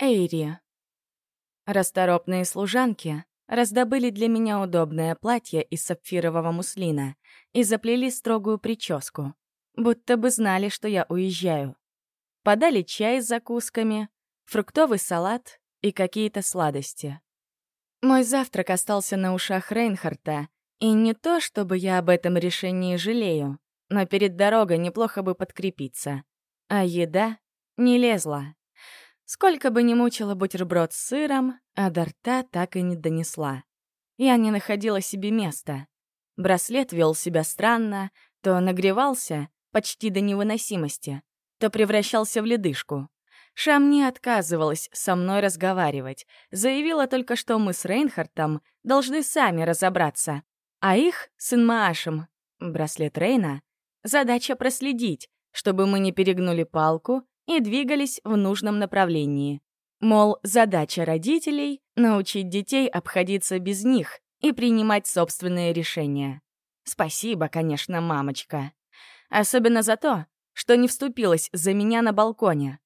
Эйри. Расторопные служанки раздобыли для меня удобное платье из сапфирового муслина и заплели строгую прическу, будто бы знали, что я уезжаю. Подали чай с закусками, фруктовый салат и какие-то сладости. Мой завтрак остался на ушах Рейнхарта, и не то, чтобы я об этом решении жалею, но перед дорогой неплохо бы подкрепиться. А еда не лезла. Сколько бы ни мучила бутерброд с сыром, а до рта так и не донесла. Я не находила себе места. Браслет вел себя странно, то нагревался почти до невыносимости, то превращался в ледышку. Шам не отказывалась со мной разговаривать, заявила только, что мы с Рейнхартом должны сами разобраться, а их с Инмаашем, браслет Рейна, задача проследить, чтобы мы не перегнули палку и двигались в нужном направлении. Мол, задача родителей — научить детей обходиться без них и принимать собственные решения. Спасибо, конечно, мамочка. Особенно за то, что не вступилась за меня на балконе.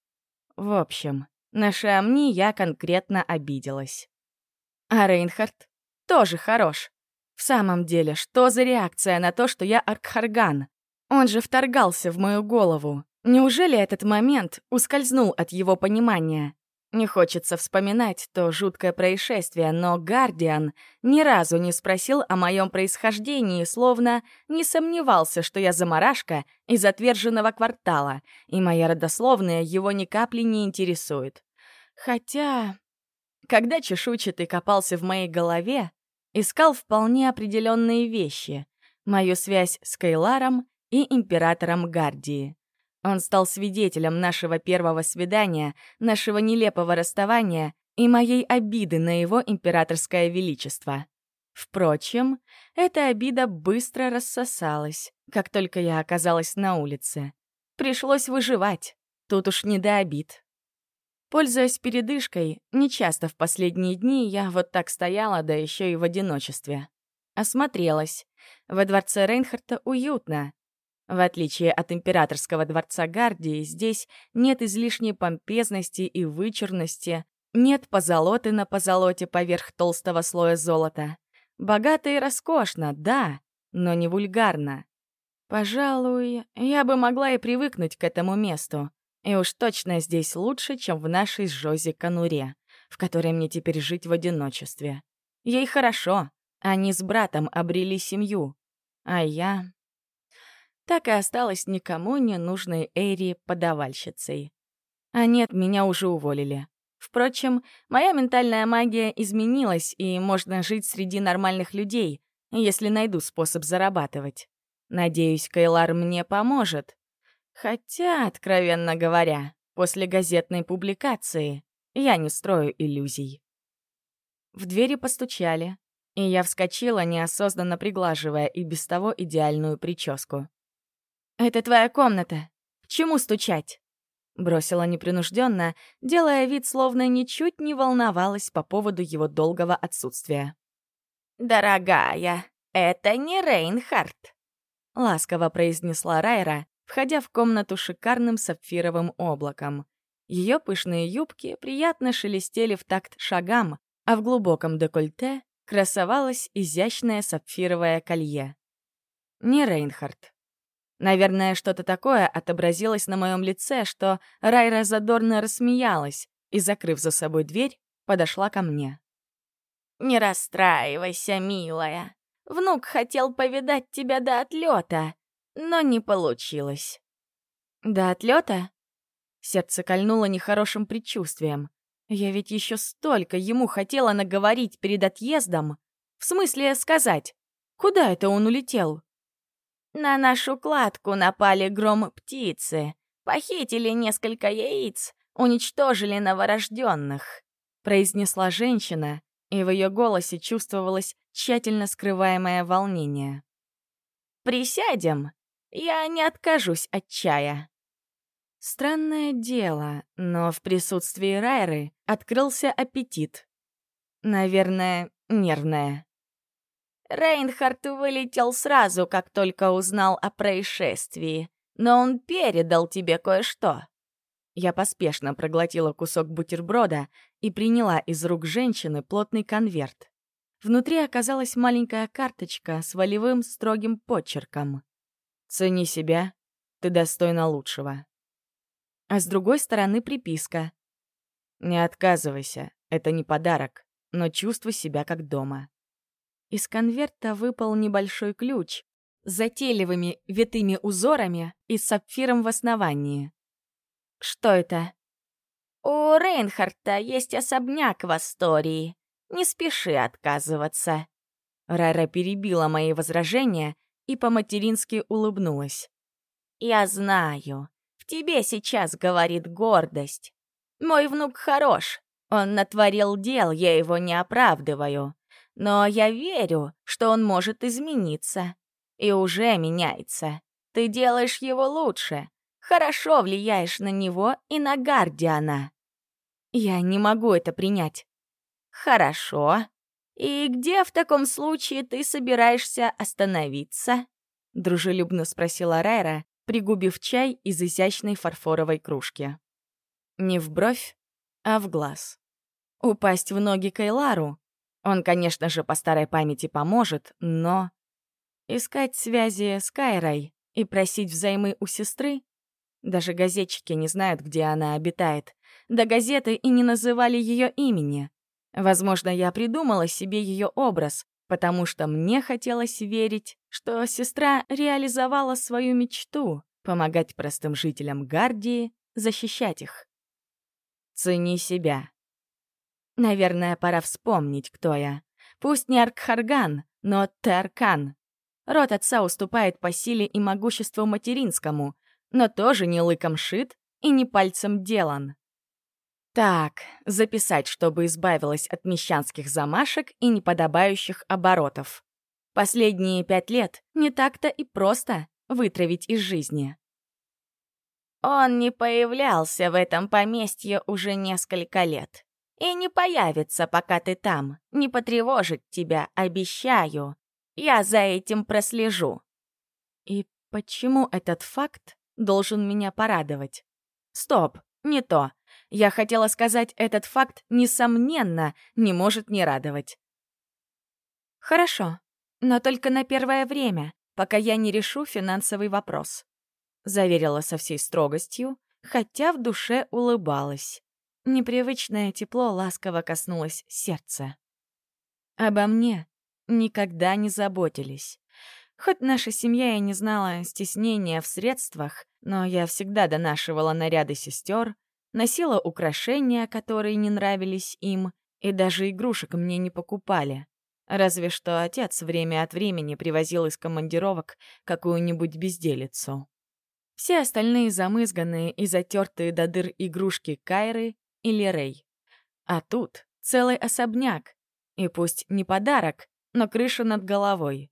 В общем, на Шамни я конкретно обиделась. А Рейнхард тоже хорош. В самом деле, что за реакция на то, что я Аркхарган? Он же вторгался в мою голову. Неужели этот момент ускользнул от его понимания? Не хочется вспоминать то жуткое происшествие, но Гардиан ни разу не спросил о моем происхождении, словно не сомневался, что я заморашка из отверженного квартала, и моя родословная его ни капли не интересует. Хотя, когда чешуйчатый копался в моей голове, искал вполне определенные вещи — мою связь с Кайларом и императором Гардии. Он стал свидетелем нашего первого свидания, нашего нелепого расставания и моей обиды на его императорское величество. Впрочем, эта обида быстро рассосалась, как только я оказалась на улице. Пришлось выживать, тут уж не до обид. Пользуясь передышкой, нечасто в последние дни я вот так стояла, да еще и в одиночестве. Осмотрелась. Во дворце Рейнхарта уютно. В отличие от императорского дворца Гардии, здесь нет излишней помпезности и вычурности, нет позолоты на позолоте поверх толстого слоя золота. Богато и роскошно, да, но не вульгарно. Пожалуй, я бы могла и привыкнуть к этому месту. И уж точно здесь лучше, чем в нашей с Жози конуре, в которой мне теперь жить в одиночестве. Ей хорошо, они с братом обрели семью. А я так и осталась никому не нужной Эйри подавальщицей. А нет, меня уже уволили. Впрочем, моя ментальная магия изменилась, и можно жить среди нормальных людей, если найду способ зарабатывать. Надеюсь, Кайлар мне поможет. Хотя, откровенно говоря, после газетной публикации я не строю иллюзий. В двери постучали, и я вскочила, неосознанно приглаживая и без того идеальную прическу. «Это твоя комната. К чему стучать?» Бросила непринужденно, делая вид, словно ничуть не волновалась по поводу его долгого отсутствия. «Дорогая, это не Рейнхард», — ласково произнесла Райра, входя в комнату шикарным сапфировым облаком. Ее пышные юбки приятно шелестели в такт шагам, а в глубоком декольте красовалось изящное сапфировое колье. Не Рейнхард. Наверное, что-то такое отобразилось на моем лице, что Райра задорно рассмеялась и, закрыв за собой дверь, подошла ко мне. «Не расстраивайся, милая. Внук хотел повидать тебя до отлета, но не получилось». «До отлета?» Сердце кольнуло нехорошим предчувствием. Я ведь еще столько ему хотела наговорить перед отъездом. В смысле сказать, куда это он улетел? На нашу кладку напали гром-птицы, похитили несколько яиц, уничтожили новорожденных», — произнесла женщина, и в ее голосе чувствовалось тщательно скрываемое волнение. «Присядем, я не откажусь от чая». Странное дело, но в присутствии Райры открылся аппетит. Наверное, нервное. Рейнхард вылетел сразу, как только узнал о происшествии, но он передал тебе кое-что. Я поспешно проглотила кусок бутерброда и приняла из рук женщины плотный конверт. Внутри оказалась маленькая карточка с волевым строгим почерком. «Цени себя, ты достойна лучшего». А с другой стороны приписка. «Не отказывайся, это не подарок, но чувствуй себя как дома». Из конверта выпал небольшой ключ с затейливыми витыми узорами и сапфиром в основании. Что это? У Рейнхарта есть особняк в Астории. Не спеши отказываться. Райра перебила мои возражения и по-матерински улыбнулась. «Я знаю, в тебе сейчас говорит гордость. Мой внук хорош, он натворил дел, я его не оправдываю. Но я верю, что он может измениться. И уже меняется. Ты делаешь его лучше, хорошо влияешь на него и на Гардиана. Я не могу это принять. Хорошо. И где в таком случае ты собираешься остановиться? Дружелюбно спросила Райра, пригубив чай из изящной фарфоровой кружки. Не в бровь, а в глаз. Упасть в ноги Кайлару? Он, конечно же, по старой памяти поможет, но... Искать связи с Кайрой и просить взаймы у сестры? Даже газетчики не знают, где она обитает. До газеты и не называли ее имени. Возможно, я придумала себе ее образ, потому что мне хотелось верить, что сестра реализовала свою мечту — помогать простым жителям Гардии, защищать их. Цени себя. Наверное, пора вспомнить, кто я. Пусть не Аркхарган, но Теркан. Род отца уступает по силе и могуществу материнскому, но тоже не лыком шит и не пальцем делан. Так, записать, чтобы избавилась от мещанских замашек и неподобающих оборотов. Последние пять лет не так-то и просто вытравить из жизни. Он не появлялся в этом поместье уже несколько лет. И не появится, пока ты там. Не потревожит тебя, обещаю. Я за этим прослежу. И почему этот факт должен меня порадовать? Стоп, не то. Я хотела сказать, этот факт, несомненно, не может не радовать. Хорошо, но только на первое время, пока я не решу финансовый вопрос. Заверила со всей строгостью, хотя в душе улыбалась. Непривычное тепло ласково коснулось сердца. Обо мне никогда не заботились. Хоть наша семья и не знала стеснения в средствах, но я всегда донашивала наряды сестер, носила украшения, которые не нравились им, и даже игрушек мне не покупали. Разве что отец время от времени привозил из командировок какую-нибудь безделицу. Все остальные замызганные и затертые до дыр игрушки Кайры или Рэй. А тут целый особняк. И пусть не подарок, но крыша над головой.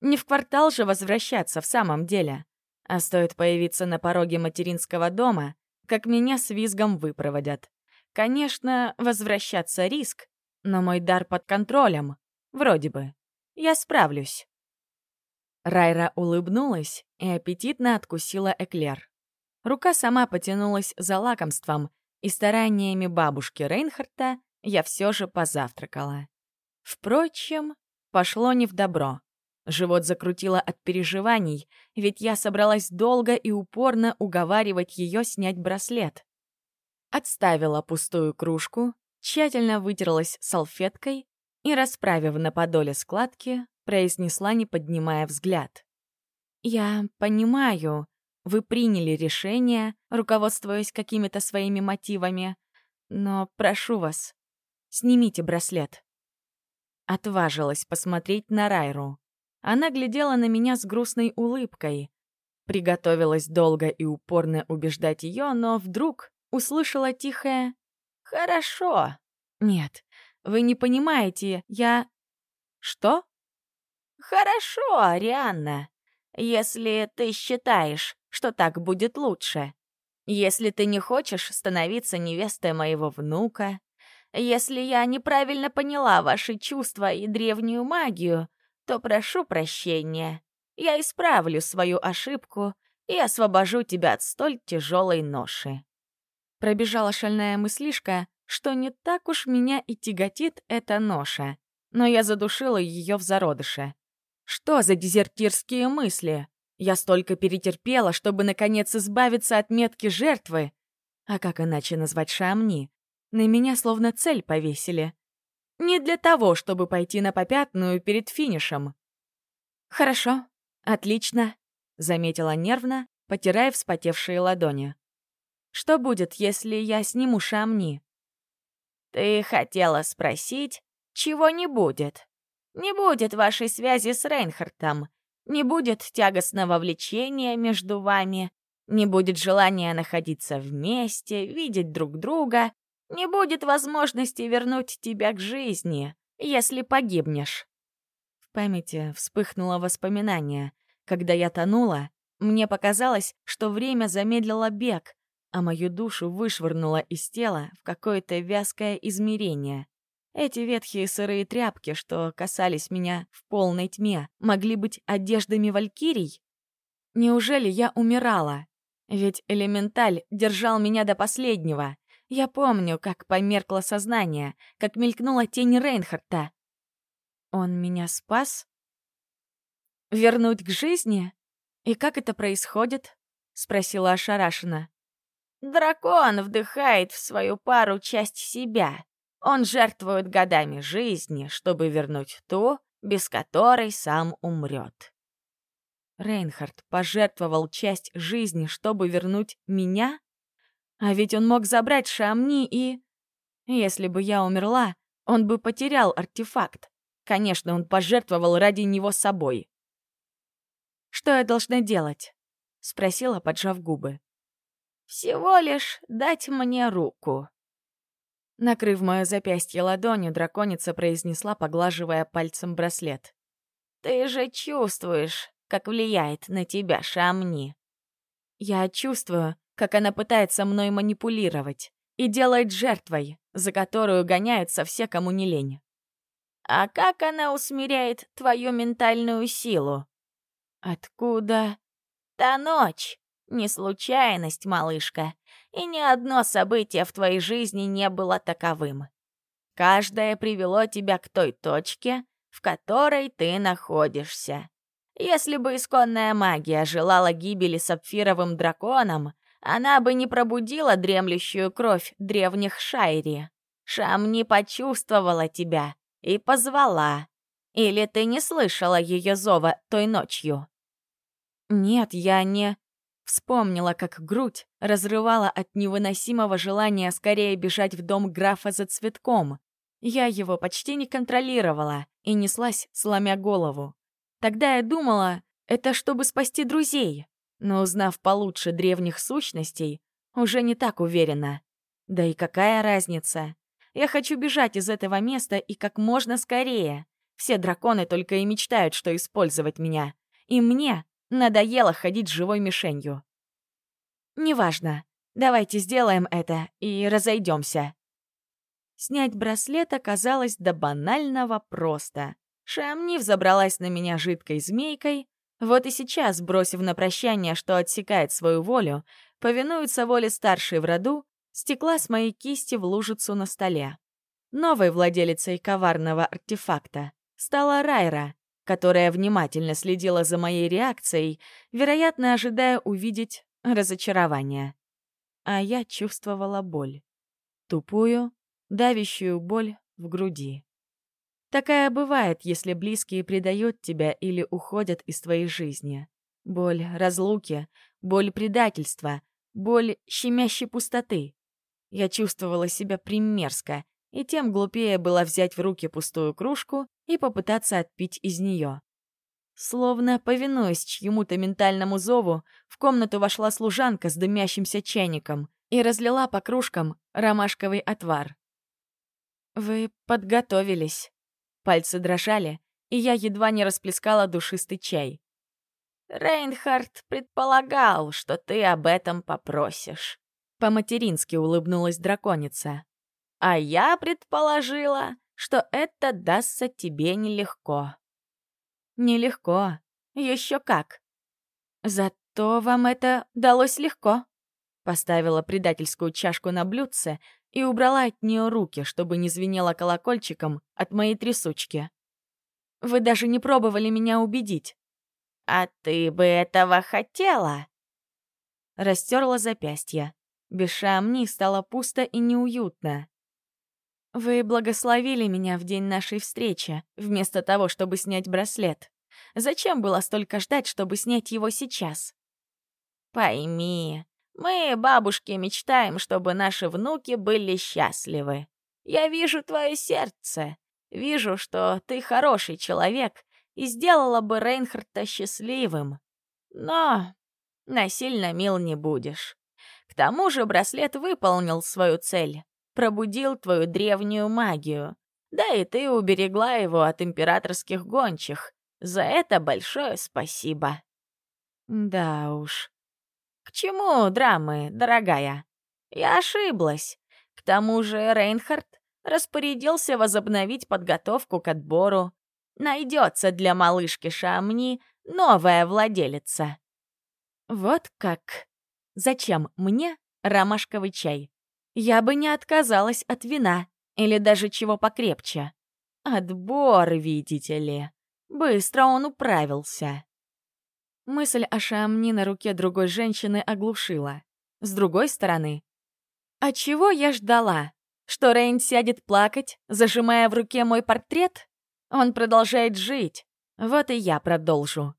Не в квартал же возвращаться в самом деле. А стоит появиться на пороге материнского дома, как меня с визгом выпроводят. Конечно, возвращаться риск, но мой дар под контролем. Вроде бы. Я справлюсь. Райра улыбнулась и аппетитно откусила эклер. Рука сама потянулась за лакомством, и стараниями бабушки Рейнхарта я все же позавтракала. Впрочем, пошло не в добро. Живот закрутило от переживаний, ведь я собралась долго и упорно уговаривать ее снять браслет. Отставила пустую кружку, тщательно вытерлась салфеткой и, расправив на подоле складки, произнесла, не поднимая взгляд. «Я понимаю, вы приняли решение, руководствуясь какими-то своими мотивами, но прошу вас, снимите браслет». Отважилась посмотреть на Райру. Она глядела на меня с грустной улыбкой. Приготовилась долго и упорно убеждать ее, но вдруг услышала тихое «Хорошо». «Нет, вы не понимаете, я...» «Что?» «Хорошо, Арианна, если ты считаешь, что так будет лучше. Если ты не хочешь становиться невестой моего внука, если я неправильно поняла ваши чувства и древнюю магию, то прошу прощения. Я исправлю свою ошибку и освобожу тебя от столь тяжелой ноши. Пробежала шальная мыслишка, что не так уж меня и тяготит эта ноша. Но я задушила ее в зародыше. Что за дезертирские мысли? Я столько перетерпела, чтобы, наконец, избавиться от метки жертвы. А как иначе назвать Шамни? На меня словно цель повесили. Не для того, чтобы пойти на попятную перед финишем. «Хорошо, отлично», — заметила нервно, потирая вспотевшие ладони. «Что будет, если я сниму Шамни?» «Ты хотела спросить, чего не будет?» Не будет вашей связи с Рейнхартом, не будет тягостного влечения между вами, не будет желания находиться вместе, видеть друг друга, не будет возможности вернуть тебя к жизни, если погибнешь. В памяти вспыхнуло воспоминание. Когда я тонула, мне показалось, что время замедлило бег, а мою душу вышвырнуло из тела в какое-то вязкое измерение. Эти ветхие сырые тряпки, что касались меня в полной тьме, могли быть одеждами валькирий? Неужели я умирала? Ведь элементаль держал меня до последнего. Я помню, как померкло сознание, как мелькнула тень Рейнхарта. Он меня спас? Вернуть к жизни? И как это происходит? Спросила ошарашенно. Дракон вдыхает в свою пару часть себя, он жертвует годами жизни, чтобы вернуть ту, без которой сам умрет. Рейнхард пожертвовал часть жизни, чтобы вернуть меня? А ведь он мог забрать Шамни и... Если бы я умерла, он бы потерял артефакт. Конечно, он пожертвовал ради него собой. «Что я должна делать?» — спросила, поджав губы. «Всего лишь дать мне руку», Накрыв мое запястье ладонью, драконица произнесла, поглаживая пальцем браслет. «Ты же чувствуешь, как влияет на тебя Шамни». Я чувствую, как она пытается мной манипулировать и делает жертвой, за которую гоняются все, кому не лень. «А как она усмиряет твою ментальную силу?» «Откуда?» «Та ночь. Не случайность, малышка и ни одно событие в твоей жизни не было таковым. Каждое привело тебя к той точке, в которой ты находишься. Если бы исконная магия желала гибели сапфировым драконом, она бы не пробудила дремлющую кровь древних Шайри. Шамни почувствовала тебя и позвала. Или ты не слышала ее зова той ночью? Нет, я не... Вспомнила, как грудь разрывала от невыносимого желания скорее бежать в дом графа за цветком. Я его почти не контролировала и неслась, сломя голову. Тогда я думала, это чтобы спасти друзей, но узнав получше древних сущностей, уже не так уверена. Да и какая разница? Я хочу бежать из этого места и как можно скорее. Все драконы только и мечтают, что использовать меня. И мне Надоело ходить живой мишенью. «Неважно. Давайте сделаем это и разойдемся. Снять браслет оказалось до банального просто. Шамни взобралась на меня жидкой змейкой, вот и сейчас, бросив на прощание, что отсекает свою волю, повинуется воле старшей в роду, стекла с моей кисти в лужицу на столе. Новой владелицей коварного артефакта стала Райра, которая внимательно следила за моей реакцией, вероятно, ожидая увидеть разочарование. А я чувствовала боль. Тупую, давящую боль в груди. Такая бывает, если близкие предают тебя или уходят из твоей жизни. Боль разлуки, боль предательства, боль щемящей пустоты. Я чувствовала себя примерзко, и тем глупее было взять в руки пустую кружку и попытаться отпить из нее. Словно повинуясь чьему-то ментальному зову, в комнату вошла служанка с дымящимся чайником и разлила по кружкам ромашковый отвар. «Вы подготовились». Пальцы дрожали, и я едва не расплескала душистый чай. «Рейнхард предполагал, что ты об этом попросишь», — по-матерински улыбнулась драконица. А я предположила, что это дастся тебе нелегко. Нелегко. Еще как. Зато вам это далось легко. Поставила предательскую чашку на блюдце и убрала от нее руки, чтобы не звенело колокольчиком от моей трясучки. Вы даже не пробовали меня убедить. «А ты бы этого хотела?» Растерла запястье. Без шамни стало пусто и неуютно. «Вы благословили меня в день нашей встречи, вместо того, чтобы снять браслет. Зачем было столько ждать, чтобы снять его сейчас?» «Пойми, мы, бабушки, мечтаем, чтобы наши внуки были счастливы. Я вижу твое сердце, вижу, что ты хороший человек и сделала бы Рейнхарда счастливым. Но насильно мил не будешь. К тому же браслет выполнил свою цель, пробудил твою древнюю магию. Да и ты уберегла его от императорских гончих. За это большое спасибо. Да уж. К чему драмы, дорогая? Я ошиблась. К тому же Рейнхард распорядился возобновить подготовку к отбору. Найдется для малышки Шамни новая владелица. Вот как. Зачем мне ромашковый чай? Я бы не отказалась от вина или даже чего покрепче. Отбор, видите ли. Быстро он управился. Мысль о Шамни на руке другой женщины оглушила. С другой стороны, а чего я ждала? Что Рейн сядет плакать, зажимая в руке мой портрет? Он продолжает жить. Вот и я продолжу.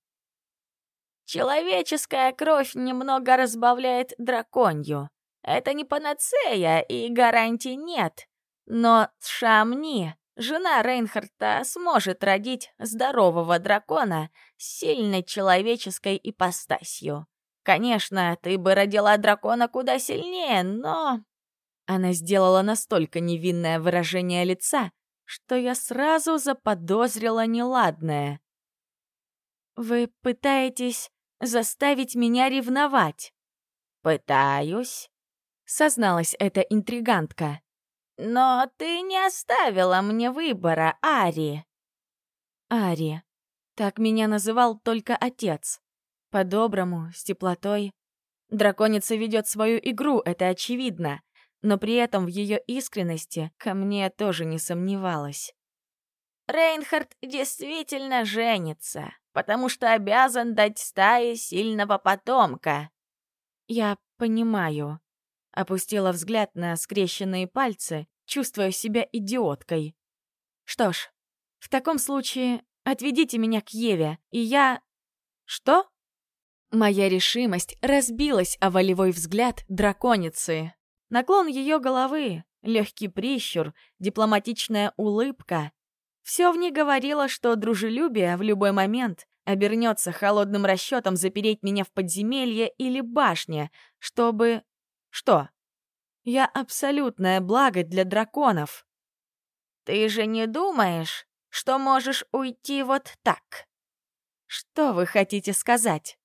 Человеческая кровь немного разбавляет драконью. Это не панацея, и гарантий нет. Но Шамни, жена Рейнхарта, сможет родить здорового дракона с сильной человеческой ипостасью. Конечно, ты бы родила дракона куда сильнее, но... Она сделала настолько невинное выражение лица, что я сразу заподозрила неладное. «Вы пытаетесь заставить меня ревновать?» «Пытаюсь», — созналась эта интригантка. «Но ты не оставила мне выбора, Ари». «Ари. Так меня называл только отец. По-доброму, с теплотой. Драконица ведет свою игру, это очевидно но при этом в ее искренности ко мне тоже не сомневалась. Рейнхард действительно женится, потому что обязан дать стае сильного потомка. Я понимаю. Опустила взгляд на скрещенные пальцы, чувствуя себя идиоткой. Что ж, в таком случае отведите меня к Еве, и я... Что? Моя решимость разбилась о волевой взгляд драконицы. Наклон ее головы, легкий прищур, дипломатичная улыбка. Все в ней говорило, что дружелюбие в любой момент обернется холодным расчетом запереть меня в подземелье или башне, чтобы... Что? Я абсолютное благо для драконов. Ты же не думаешь, что можешь уйти вот так? Что вы хотите сказать?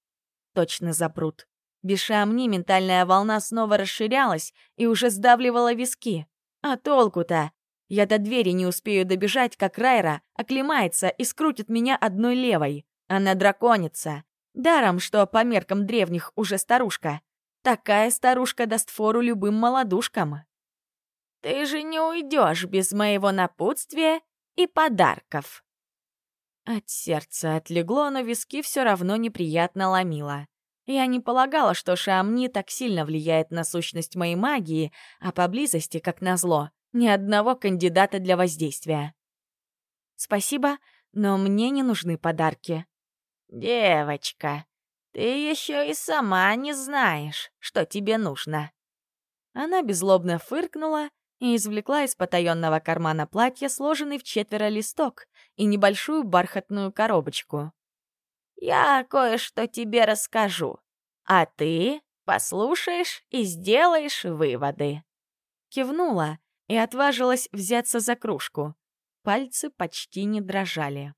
Точно запрут. Без шамни ментальная волна снова расширялась и уже сдавливала виски. А толку-то? Я до двери не успею добежать, как Райра оклемается и скрутит меня одной левой. Она драконица. Даром, что по меркам древних уже старушка. Такая старушка даст фору любым молодушкам. Ты же не уйдешь без моего напутствия и подарков. От сердца отлегло, но виски все равно неприятно ломило. Я не полагала, что Шамни так сильно влияет на сущность моей магии, а поблизости, как назло, ни одного кандидата для воздействия. Спасибо, но мне не нужны подарки. Девочка, ты еще и сама не знаешь, что тебе нужно. Она беззлобно фыркнула и извлекла из потаенного кармана платья сложенный в четверо листок и небольшую бархатную коробочку. Я кое-что тебе расскажу, а ты послушаешь и сделаешь выводы». Кивнула и отважилась взяться за кружку. Пальцы почти не дрожали.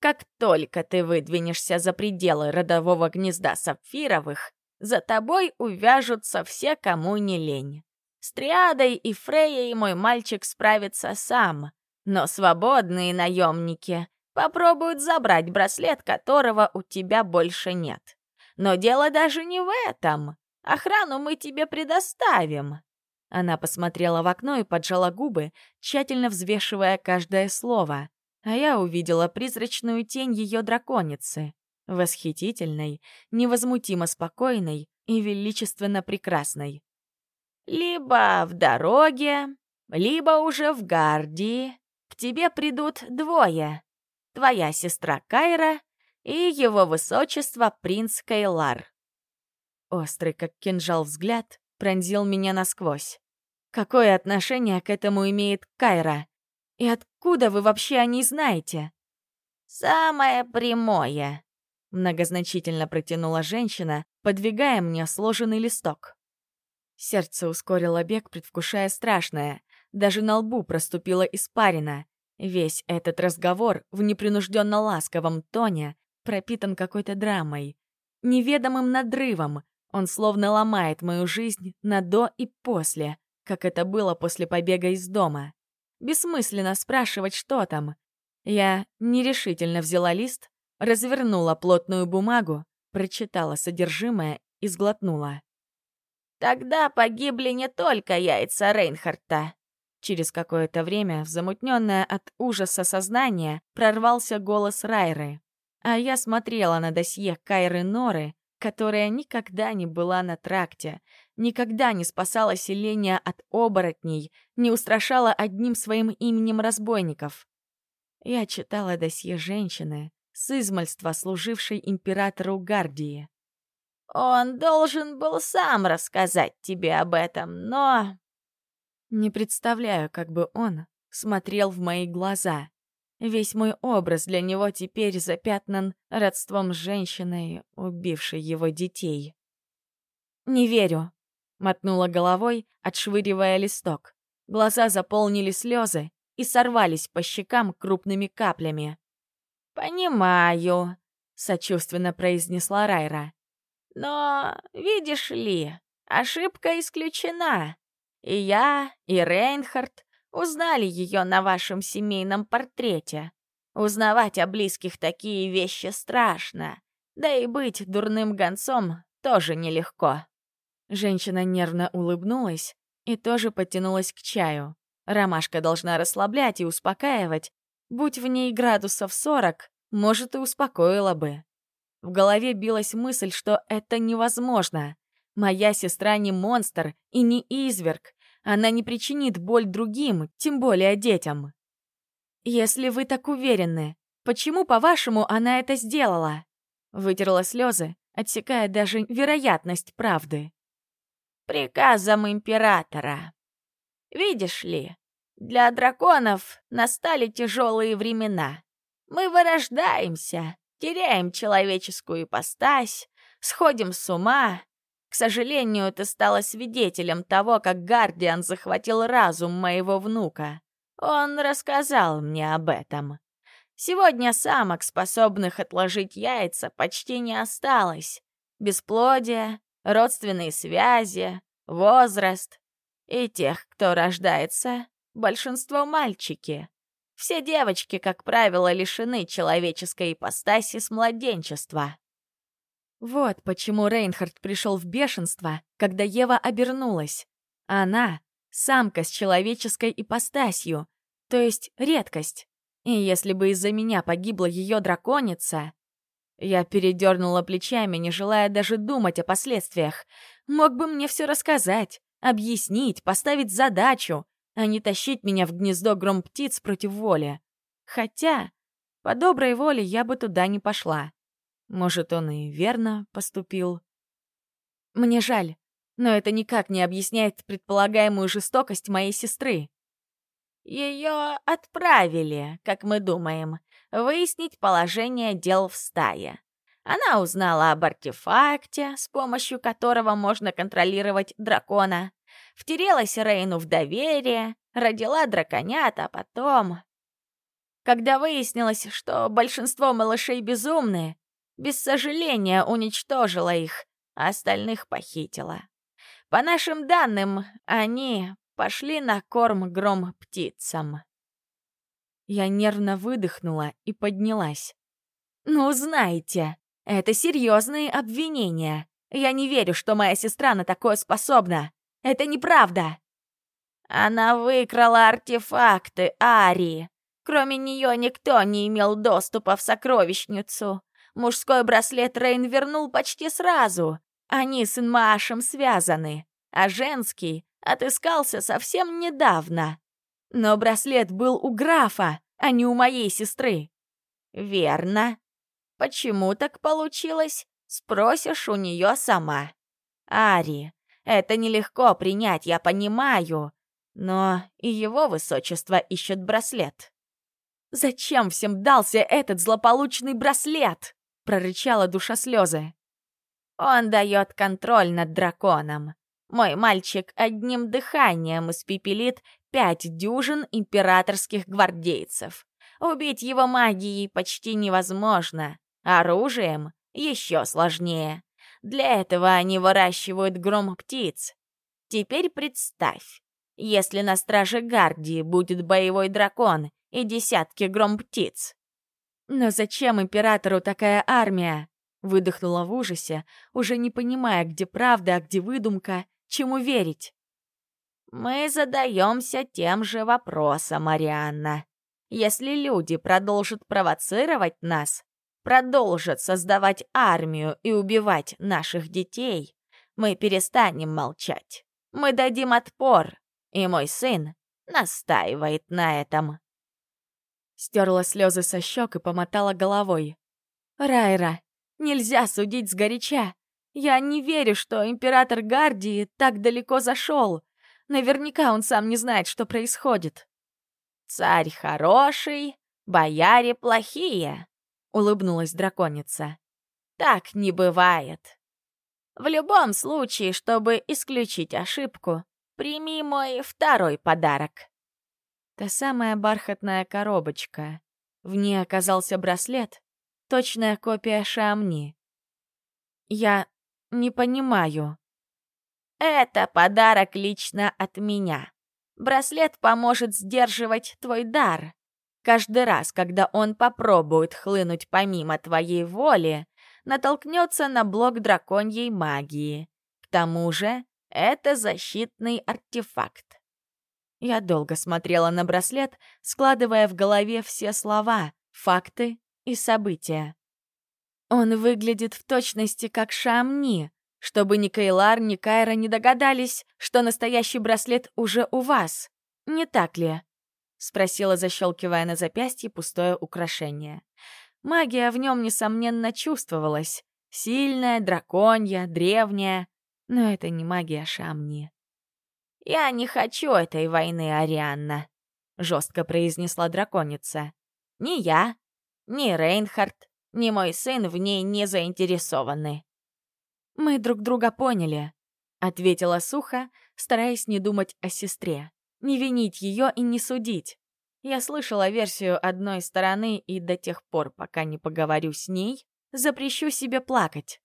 «Как только ты выдвинешься за пределы родового гнезда сапфировых, за тобой увяжутся все, кому не лень. С Триадой и Фрейей мой мальчик справится сам, но свободные наемники Попробуют забрать браслет, которого у тебя больше нет. Но дело даже не в этом. Охрану мы тебе предоставим». Она посмотрела в окно и поджала губы, тщательно взвешивая каждое слово. А я увидела призрачную тень ее драконицы. Восхитительной, невозмутимо спокойной и величественно прекрасной. «Либо в дороге, либо уже в Гардии к тебе придут двое. Твоя сестра Кайра и его высочество принц Кайлар». Острый, как кинжал, взгляд пронзил меня насквозь. Какое отношение к этому имеет Кайра? И откуда вы вообще о ней знаете? «Самое прямое», — многозначительно протянула женщина, подвигая мне сложенный листок. Сердце ускорило бег, предвкушая страшное. Даже на лбу проступила испарина. Весь этот разговор в непринужденно ласковом тоне пропитан какой-то драмой. Неведомым надрывом, он словно ломает мою жизнь на до и после, как это было после побега из дома. Бессмысленно спрашивать, что там. Я нерешительно взяла лист, развернула плотную бумагу, прочитала содержимое и сглотнула. «Тогда погибли не только яйца Рейнхарта». Через какое-то время, в замутненное от ужаса сознание, прорвался голос Райры. А я смотрела на досье Кайры Норы, которая никогда не была на тракте, никогда не спасала селения от оборотней, не устрашала одним своим именем разбойников. Я читала досье женщины, с измальства служившей императору Гардии. «Он должен был сам рассказать тебе об этом, но...» Не представляю, как бы он смотрел в мои глаза. Весь мой образ для него теперь запятнан родством с женщиной, убившей его детей. «Не верю», — мотнула головой, отшвыривая листок. Глаза заполнили слезы и сорвались по щекам крупными каплями. «Понимаю», — сочувственно произнесла Райра. «Но, видишь ли, ошибка исключена. И я, и Рейнхард Узнали ее на вашем семейном портрете. Узнавать о близких такие вещи страшно. Да и быть дурным гонцом тоже нелегко. Женщина нервно улыбнулась и тоже потянулась к чаю. Ромашка должна расслаблять и успокаивать. Будь в ней градусов сорок, может, и успокоила бы. В голове билась мысль, что это невозможно. Моя сестра не монстр и не изверг. Она не причинит боль другим, тем более детям. Если вы так уверены, почему, по-вашему, она это сделала? Вытерла слезы, отсекая даже вероятность правды. Приказом императора. Видишь ли, для драконов настали тяжелые времена. Мы вырождаемся, теряем человеческую ипостась, сходим с ума, к сожалению, ты стала свидетелем того, как Гардиан захватил разум моего внука. Он рассказал мне об этом. Сегодня самок, способных отложить яйца, почти не осталось. Бесплодие, родственные связи, возраст. И тех, кто рождается, большинство мальчики. Все девочки, как правило, лишены человеческой ипостаси с младенчества. Вот почему Рейнхард пришел в бешенство, когда Ева обернулась. Она — самка с человеческой ипостасью, то есть редкость. И если бы из-за меня погибла ее драконица... Я передернула плечами, не желая даже думать о последствиях. Мог бы мне все рассказать, объяснить, поставить задачу, а не тащить меня в гнездо гром птиц против воли. Хотя, по доброй воле я бы туда не пошла. Может, он и верно поступил. Мне жаль, но это никак не объясняет предполагаемую жестокость моей сестры. Ее отправили, как мы думаем, выяснить положение дел в стае. Она узнала об артефакте, с помощью которого можно контролировать дракона, втерелась Рейну в доверие, родила драконят, а потом... Когда выяснилось, что большинство малышей безумные, без сожаления уничтожила их, а остальных похитила. По нашим данным, они пошли на корм гром птицам. Я нервно выдохнула и поднялась. «Ну, знаете, это серьезные обвинения. Я не верю, что моя сестра на такое способна. Это неправда. Она выкрала артефакты Ари. Кроме нее никто не имел доступа в сокровищницу. Мужской браслет Рейн вернул почти сразу. Они с Инмаашем связаны, а женский отыскался совсем недавно. Но браслет был у графа, а не у моей сестры. Верно. Почему так получилось? Спросишь у нее сама. Ари, это нелегко принять, я понимаю. Но и его высочество ищет браслет. «Зачем всем дался этот злополучный браслет?» — прорычала душа слезы. «Он дает контроль над драконом. Мой мальчик одним дыханием испепелит пять дюжин императорских гвардейцев. Убить его магией почти невозможно, оружием еще сложнее. Для этого они выращивают гром птиц. Теперь представь, если на страже Гардии будет боевой дракон и десятки гром птиц. «Но зачем императору такая армия?» Выдохнула в ужасе, уже не понимая, где правда, а где выдумка, чему верить. «Мы задаемся тем же вопросом, Марианна. Если люди продолжат провоцировать нас, продолжат создавать армию и убивать наших детей, мы перестанем молчать. Мы дадим отпор, и мой сын настаивает на этом. Стерла слезы со щек и помотала головой. «Райра, нельзя судить сгоряча. Я не верю, что император Гардии так далеко зашел. Наверняка он сам не знает, что происходит». «Царь хороший, бояре плохие», — улыбнулась драконица. «Так не бывает. В любом случае, чтобы исключить ошибку, прими мой второй подарок». Та самая бархатная коробочка. В ней оказался браслет, точная копия Шамни. Я не понимаю. Это подарок лично от меня. Браслет поможет сдерживать твой дар. Каждый раз, когда он попробует хлынуть помимо твоей воли, натолкнется на блок драконьей магии. К тому же, это защитный артефакт. Я долго смотрела на браслет, складывая в голове все слова, факты и события. Он выглядит в точности как Шамни, чтобы ни Кейлар, ни Кайра не догадались, что настоящий браслет уже у вас. Не так ли? Спросила, защелкивая на запястье пустое украшение. Магия в нем, несомненно, чувствовалась. Сильная, драконья, древняя. Но это не магия Шамни. «Я не хочу этой войны, Арианна», — жестко произнесла драконица. «Ни я, ни Рейнхард, ни мой сын в ней не заинтересованы». «Мы друг друга поняли», — ответила сухо, стараясь не думать о сестре, не винить ее и не судить. Я слышала версию одной стороны и до тех пор, пока не поговорю с ней, запрещу себе плакать.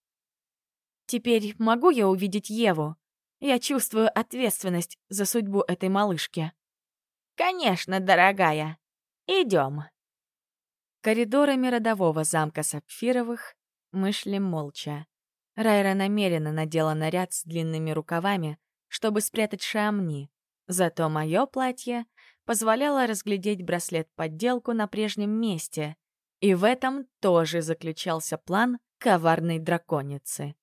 Теперь могу я увидеть Еву? Я чувствую ответственность за судьбу этой малышки. «Конечно, дорогая. Идем». Коридорами родового замка Сапфировых мы шли молча. Райра намеренно надела наряд с длинными рукавами, чтобы спрятать шамни. Зато мое платье позволяло разглядеть браслет-подделку на прежнем месте. И в этом тоже заключался план коварной драконицы.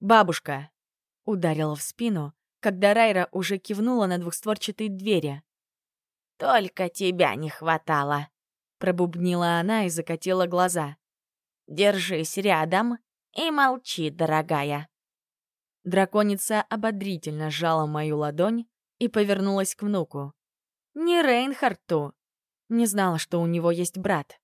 «Бабушка, Ударила в спину, когда Райра уже кивнула на двухстворчатые двери. «Только тебя не хватало!» Пробубнила она и закатила глаза. «Держись рядом и молчи, дорогая!» Драконица ободрительно сжала мою ладонь и повернулась к внуку. «Не Рейнхарту!» Не знала, что у него есть брат.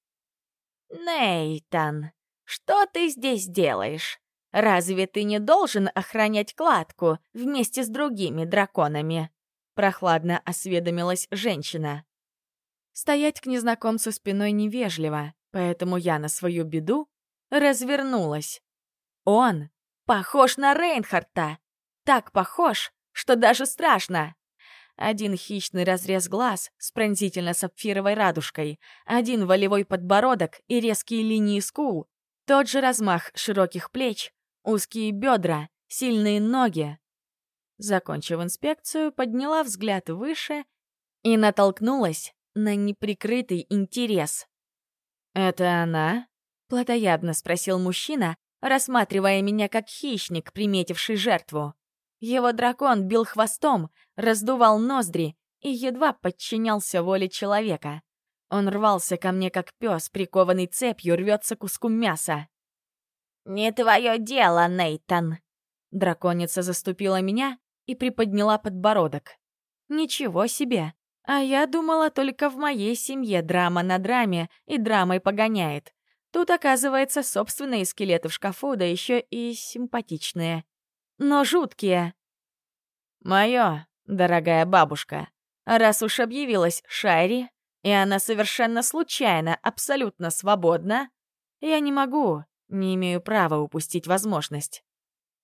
«Нейтан, что ты здесь делаешь? Разве ты не должен охранять кладку вместе с другими драконами?» Прохладно осведомилась женщина. Стоять к незнакомцу спиной невежливо, поэтому я на свою беду развернулась. Он похож на Рейнхарта. Так похож, что даже страшно. Один хищный разрез глаз с пронзительно-сапфировой радужкой, один волевой подбородок и резкие линии скул, тот же размах широких плеч, узкие бедра, сильные ноги. Закончив инспекцию, подняла взгляд выше и натолкнулась на неприкрытый интерес. «Это она?» — плотоядно спросил мужчина, рассматривая меня как хищник, приметивший жертву. Его дракон бил хвостом, раздувал ноздри и едва подчинялся воле человека. Он рвался ко мне, как пес, прикованный цепью, рвется куском мяса. «Не твое дело, Нейтан!» Драконица заступила меня и приподняла подбородок. «Ничего себе! А я думала, только в моей семье драма на драме и драмой погоняет. Тут, оказывается, собственные скелеты в шкафу, да еще и симпатичные. Но жуткие. Мое, дорогая бабушка, раз уж объявилась Шайри, и она совершенно случайно, абсолютно свободна, я не могу, не имею права упустить возможность.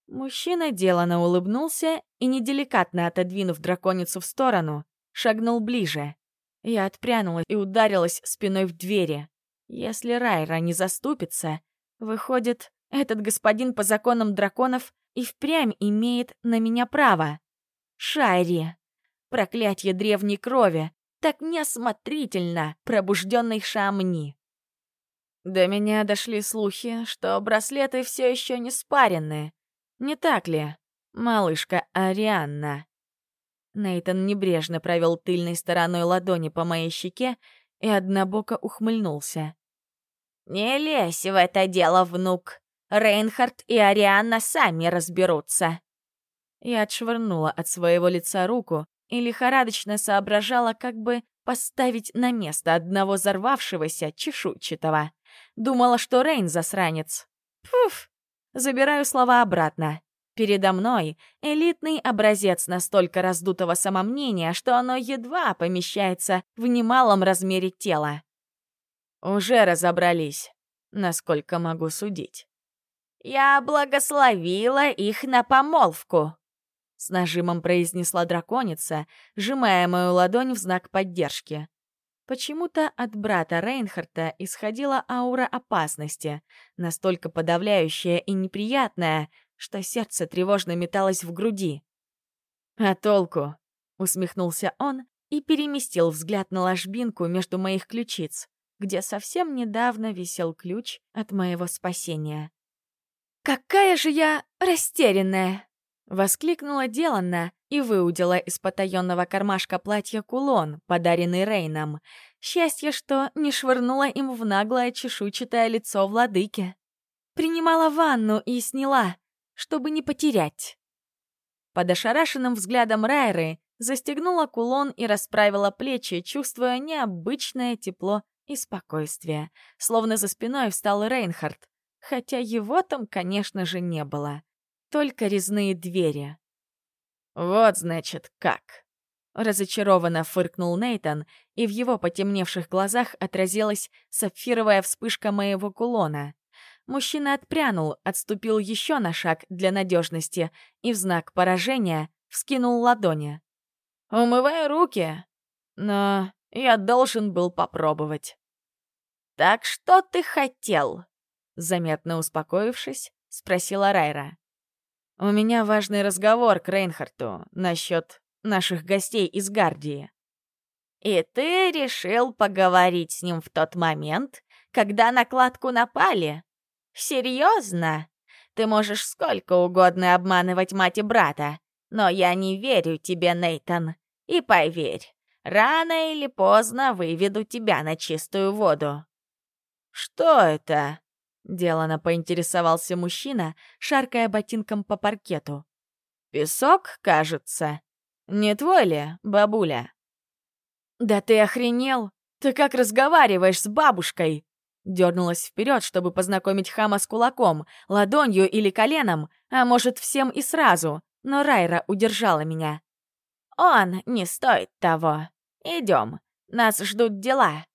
Мужчина делано улыбнулся и, неделикатно отодвинув драконицу в сторону, шагнул ближе. Я отпрянула и ударилась спиной в двери. Если Райра не заступится, выходит, этот господин по законам драконов и впрямь имеет на меня право. Шайри. Проклятье древней крови, так неосмотрительно пробужденной шамни. До меня дошли слухи, что браслеты все еще не спарены. Не так ли, малышка Арианна? Нейтон небрежно провел тыльной стороной ладони по моей щеке и однобоко ухмыльнулся. «Не лезь в это дело, внук. Рейнхард и Арианна сами разберутся». Я отшвырнула от своего лица руку и лихорадочно соображала, как бы поставить на место одного взорвавшегося чешуйчатого. Думала, что Рейн засранец. Пф! Забираю слова обратно. Передо мной элитный образец настолько раздутого самомнения, что оно едва помещается в немалом размере тела. Уже разобрались, насколько могу судить. «Я благословила их на помолвку», — с нажимом произнесла драконица, сжимая мою ладонь в знак поддержки. Почему-то от брата Рейнхарта исходила аура опасности, настолько подавляющая и неприятная, что сердце тревожно металось в груди. «А толку?» — усмехнулся он и переместил взгляд на ложбинку между моих ключиц, где совсем недавно висел ключ от моего спасения. «Какая же я растерянная!» — воскликнула Деланна и выудила из потаенного кармашка платья кулон, подаренный Рейном. Счастье, что не швырнула им в наглое чешуйчатое лицо владыки. Принимала ванну и сняла, чтобы не потерять. Под ошарашенным взглядом Райры застегнула кулон и расправила плечи, чувствуя необычное тепло и спокойствие, словно за спиной встал Рейнхард, хотя его там, конечно же, не было. Только резные двери. «Вот, значит, как!» Разочарованно фыркнул Нейтон, и в его потемневших глазах отразилась сапфировая вспышка моего кулона. Мужчина отпрянул, отступил еще на шаг для надежности и в знак поражения вскинул ладони. «Умывай руки!» Но я должен был попробовать. «Так что ты хотел?» Заметно успокоившись, спросила Райра. «У меня важный разговор к Рейнхарту насчет наших гостей из Гардии». «И ты решил поговорить с ним в тот момент, когда накладку напали?» «Серьезно? Ты можешь сколько угодно обманывать мать и брата, но я не верю тебе, Нейтан. И поверь, рано или поздно выведу тебя на чистую воду». «Что это?» — делано поинтересовался мужчина, шаркая ботинком по паркету. «Песок, кажется. Не твой ли, бабуля?» «Да ты охренел! Ты как разговариваешь с бабушкой?» Дернулась вперед, чтобы познакомить хама с кулаком, ладонью или коленом, а может, всем и сразу, но Райра удержала меня. «Он не стоит того. Идем, нас ждут дела.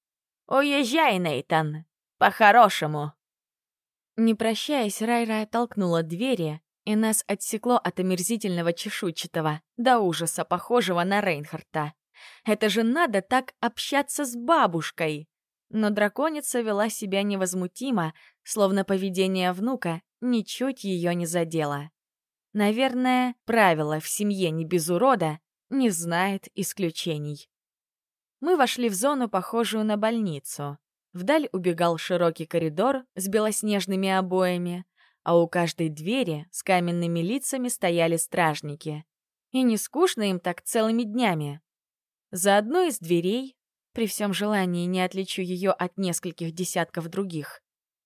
Уезжай, Нейтан, по-хорошему». Не прощаясь, Райра толкнула двери, и нас отсекло от омерзительного чешуйчатого, до ужаса похожего на Рейнхарта. Это же надо так общаться с бабушкой! Но драконица вела себя невозмутимо, словно поведение внука ничуть ее не задело. Наверное, правило «в семье не без урода» не знает исключений. Мы вошли в зону, похожую на больницу. Вдаль убегал широкий коридор с белоснежными обоями, а у каждой двери с каменными лицами стояли стражники. И не скучно им так целыми днями. За одной из дверей, при всем желании не отличу ее от нескольких десятков других,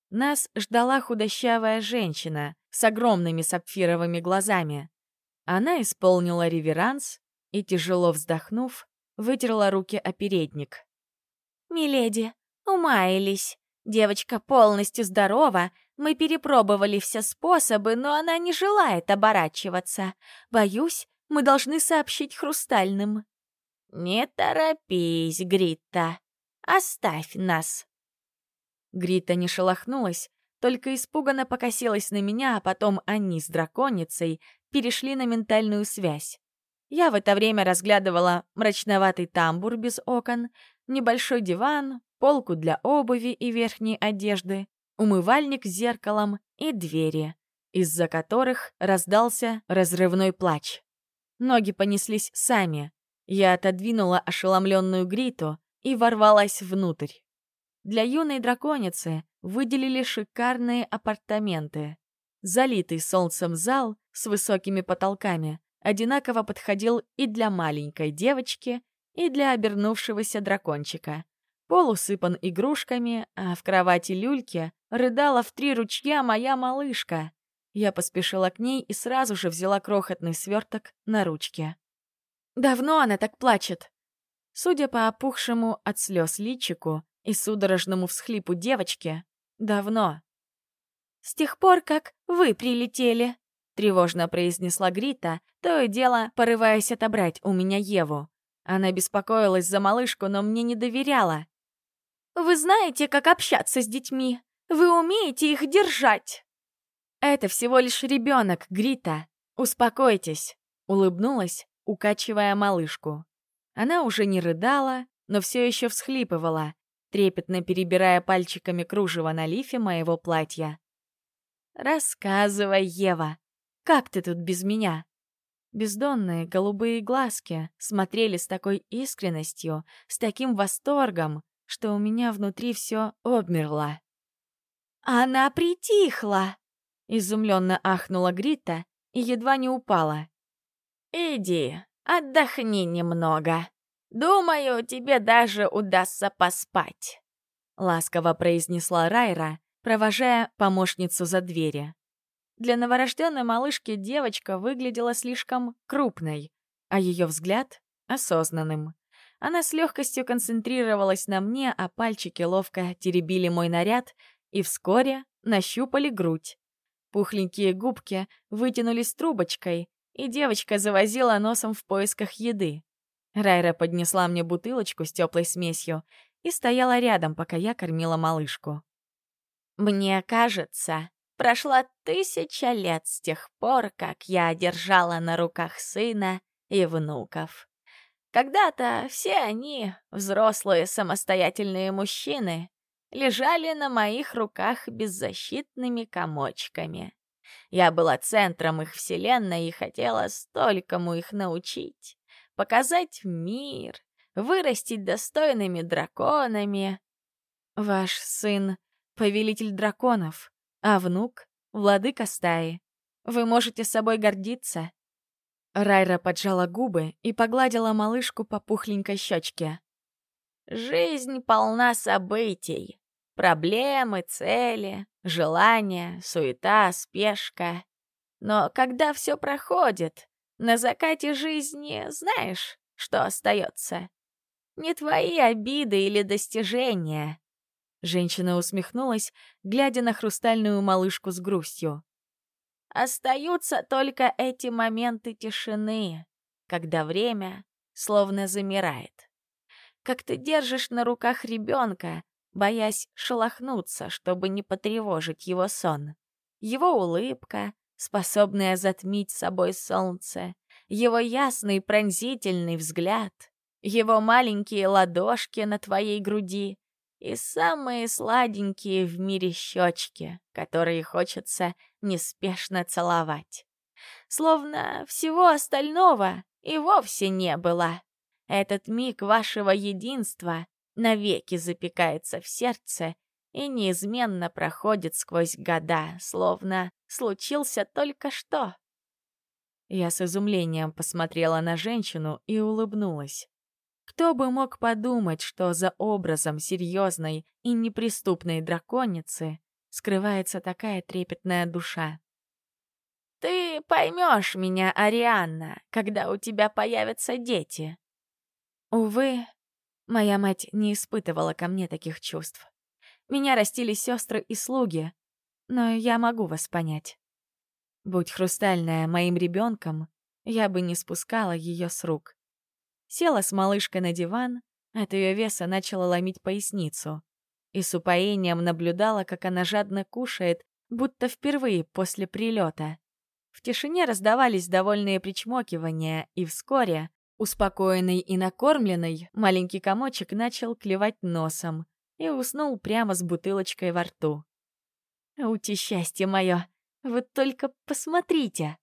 нас ждала худощавая женщина с огромными сапфировыми глазами. Она исполнила реверанс и, тяжело вздохнув, вытерла руки о передник. «Миледи, умаялись. Девочка полностью здорова. Мы перепробовали все способы, но она не желает оборачиваться. Боюсь, мы должны сообщить хрустальным». «Не торопись, Гритта. Оставь нас». Грита не шелохнулась, только испуганно покосилась на меня, а потом они с драконицей перешли на ментальную связь. Я в это время разглядывала мрачноватый тамбур без окон, небольшой диван, полку для обуви и верхней одежды, умывальник с зеркалом и двери, из-за которых раздался разрывной плач. Ноги понеслись сами. Я отодвинула ошеломленную Гриту и ворвалась внутрь. Для юной драконицы выделили шикарные апартаменты. Залитый солнцем зал с высокими потолками одинаково подходил и для маленькой девочки, и для обернувшегося дракончика. Пол усыпан игрушками, а в кровати люльки рыдала в три ручья моя малышка. Я поспешила к ней и сразу же взяла крохотный сверток на ручке. Давно она так плачет. Судя по опухшему от слез личику, и судорожному всхлипу девочки давно. «С тех пор, как вы прилетели», — тревожно произнесла Грита, то и дело порываясь отобрать у меня Еву. Она беспокоилась за малышку, но мне не доверяла. «Вы знаете, как общаться с детьми? Вы умеете их держать!» «Это всего лишь ребенок, Грита. Успокойтесь», — улыбнулась, укачивая малышку. Она уже не рыдала, но все еще всхлипывала, трепетно перебирая пальчиками кружево на лифе моего платья. «Рассказывай, Ева, как ты тут без меня?» Бездонные голубые глазки смотрели с такой искренностью, с таким восторгом, что у меня внутри все обмерло. «Она притихла!» — изумленно ахнула Грита и едва не упала. «Иди, отдохни немного», «Думаю, тебе даже удастся поспать», — ласково произнесла Райра, провожая помощницу за двери. Для новорожденной малышки девочка выглядела слишком крупной, а ее взгляд — осознанным. Она с легкостью концентрировалась на мне, а пальчики ловко теребили мой наряд и вскоре нащупали грудь. Пухленькие губки вытянулись трубочкой, и девочка завозила носом в поисках еды. Райра поднесла мне бутылочку с теплой смесью и стояла рядом, пока я кормила малышку. «Мне кажется, прошла тысяча лет с тех пор, как я держала на руках сына и внуков. Когда-то все они, взрослые самостоятельные мужчины, лежали на моих руках беззащитными комочками. Я была центром их вселенной и хотела столькому их научить показать мир, вырастить достойными драконами. Ваш сын — повелитель драконов, а внук — владыка стаи. Вы можете собой гордиться. Райра поджала губы и погладила малышку по пухленькой щечке. «Жизнь полна событий. Проблемы, цели, желания, суета, спешка. Но когда все проходит, на закате жизни знаешь, что остается? Не твои обиды или достижения. Женщина усмехнулась, глядя на хрустальную малышку с грустью. Остаются только эти моменты тишины, когда время словно замирает. Как ты держишь на руках ребенка, боясь шелохнуться, чтобы не потревожить его сон. Его улыбка, способная затмить собой солнце, его ясный пронзительный взгляд, его маленькие ладошки на твоей груди, и самые сладенькие в мире щечки, которые хочется неспешно целовать. Словно всего остального и вовсе не было. Этот миг вашего единства навеки запекается в сердце и неизменно проходит сквозь года, словно случился только что. Я с изумлением посмотрела на женщину и улыбнулась. Кто бы мог подумать, что за образом серьезной и неприступной драконицы скрывается такая трепетная душа. «Ты поймешь меня, Арианна, когда у тебя появятся дети». Увы, моя мать не испытывала ко мне таких чувств. Меня растили сестры и слуги, но я могу вас понять. Будь хрустальная моим ребенком, я бы не спускала ее с рук. Села с малышкой на диван, от ее веса начала ломить поясницу. И с упоением наблюдала, как она жадно кушает, будто впервые после прилета. В тишине раздавались довольные причмокивания, и вскоре, успокоенный и накормленный, маленький комочек начал клевать носом и уснул прямо с бутылочкой во рту. «Ути счастье мое! Вы только посмотрите!»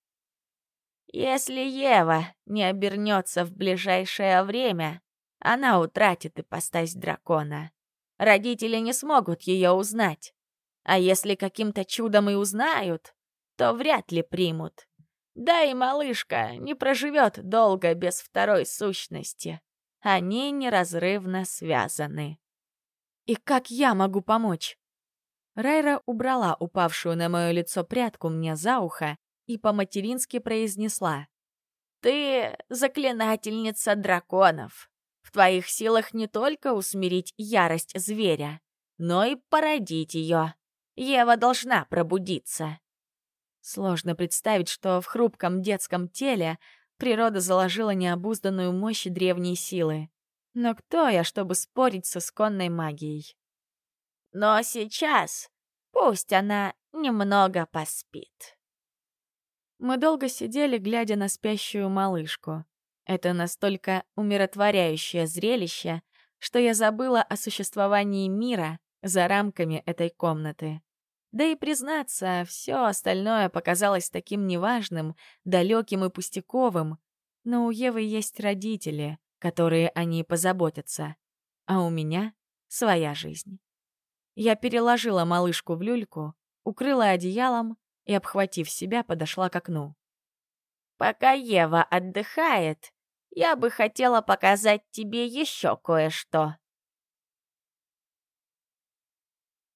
Если Ева не обернется в ближайшее время, она утратит ипостась дракона. Родители не смогут ее узнать. А если каким-то чудом и узнают, то вряд ли примут. Да и малышка не проживет долго без второй сущности. Они неразрывно связаны. И как я могу помочь? Райра убрала упавшую на мое лицо прядку мне за ухо и по-матерински произнесла. «Ты заклинательница драконов. В твоих силах не только усмирить ярость зверя, но и породить ее. Ева должна пробудиться». Сложно представить, что в хрупком детском теле природа заложила необузданную мощь древней силы. Но кто я, чтобы спорить с исконной магией? Но сейчас пусть она немного поспит. Мы долго сидели, глядя на спящую малышку. Это настолько умиротворяющее зрелище, что я забыла о существовании мира за рамками этой комнаты. Да и признаться, все остальное показалось таким неважным, далеким и пустяковым. Но у Евы есть родители, которые о ней позаботятся. А у меня своя жизнь. Я переложила малышку в люльку, укрыла одеялом и, обхватив себя, подошла к окну. «Пока Ева отдыхает, я бы хотела показать тебе еще кое-что».